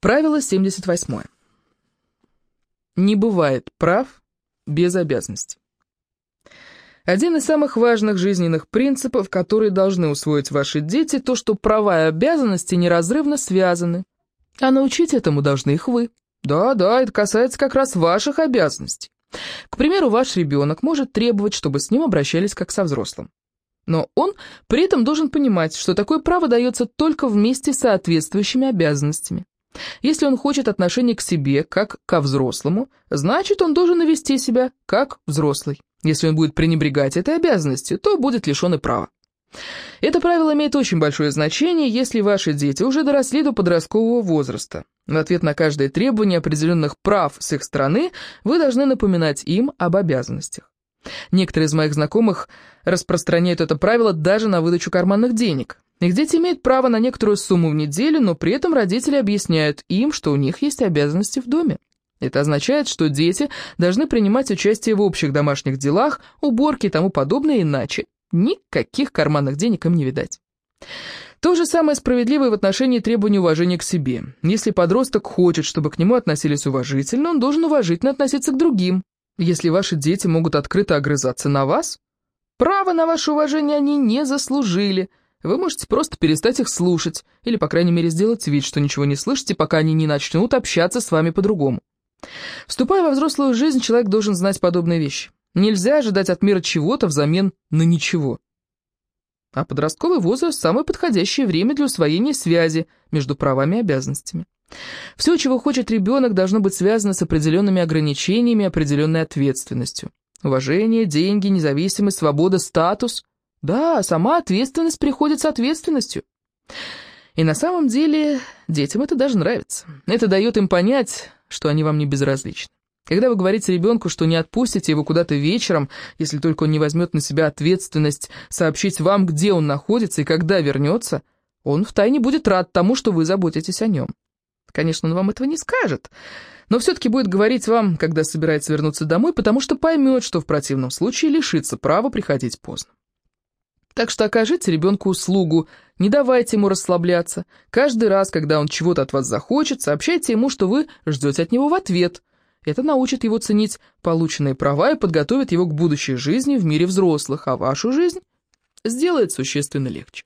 Правило 78. Не бывает прав без обязанностей. Один из самых важных жизненных принципов, которые должны усвоить ваши дети, то, что права и обязанности неразрывно связаны. А научить этому должны их вы. Да-да, это касается как раз ваших обязанностей. К примеру, ваш ребенок может требовать, чтобы с ним обращались как со взрослым. Но он при этом должен понимать, что такое право дается только вместе с соответствующими обязанностями. Если он хочет отношения к себе, как ко взрослому, значит, он должен вести себя, как взрослый. Если он будет пренебрегать этой обязанностью, то будет лишен и права. Это правило имеет очень большое значение, если ваши дети уже доросли до подросткового возраста. В ответ на каждое требование определенных прав с их стороны вы должны напоминать им об обязанностях. Некоторые из моих знакомых распространяют это правило даже на выдачу карманных денег. Их дети имеют право на некоторую сумму в неделю, но при этом родители объясняют им, что у них есть обязанности в доме. Это означает, что дети должны принимать участие в общих домашних делах, уборке и тому подобное, иначе никаких карманных денег им не видать. То же самое справедливо в отношении требования уважения к себе. Если подросток хочет, чтобы к нему относились уважительно, он должен уважительно относиться к другим. Если ваши дети могут открыто огрызаться на вас, право на ваше уважение они не заслужили – вы можете просто перестать их слушать, или, по крайней мере, сделать вид, что ничего не слышите, пока они не начнут общаться с вами по-другому. Вступая во взрослую жизнь, человек должен знать подобные вещи. Нельзя ожидать от мира чего-то взамен на ничего. А подростковый возраст – самое подходящее время для усвоения связи между правами и обязанностями. Все, чего хочет ребенок, должно быть связано с определенными ограничениями, определенной ответственностью. Уважение, деньги, независимость, свобода, статус – да, сама ответственность приходит с ответственностью. И на самом деле детям это даже нравится. Это дает им понять, что они вам не безразличны. Когда вы говорите ребенку, что не отпустите его куда-то вечером, если только он не возьмет на себя ответственность сообщить вам, где он находится и когда вернется, он втайне будет рад тому, что вы заботитесь о нем. Конечно, он вам этого не скажет, но все-таки будет говорить вам, когда собирается вернуться домой, потому что поймет, что в противном случае лишится права приходить поздно. Так что окажите ребенку услугу, не давайте ему расслабляться. Каждый раз, когда он чего-то от вас захочет, сообщайте ему, что вы ждете от него в ответ. Это научит его ценить полученные права и подготовит его к будущей жизни в мире взрослых, а вашу жизнь сделает существенно легче.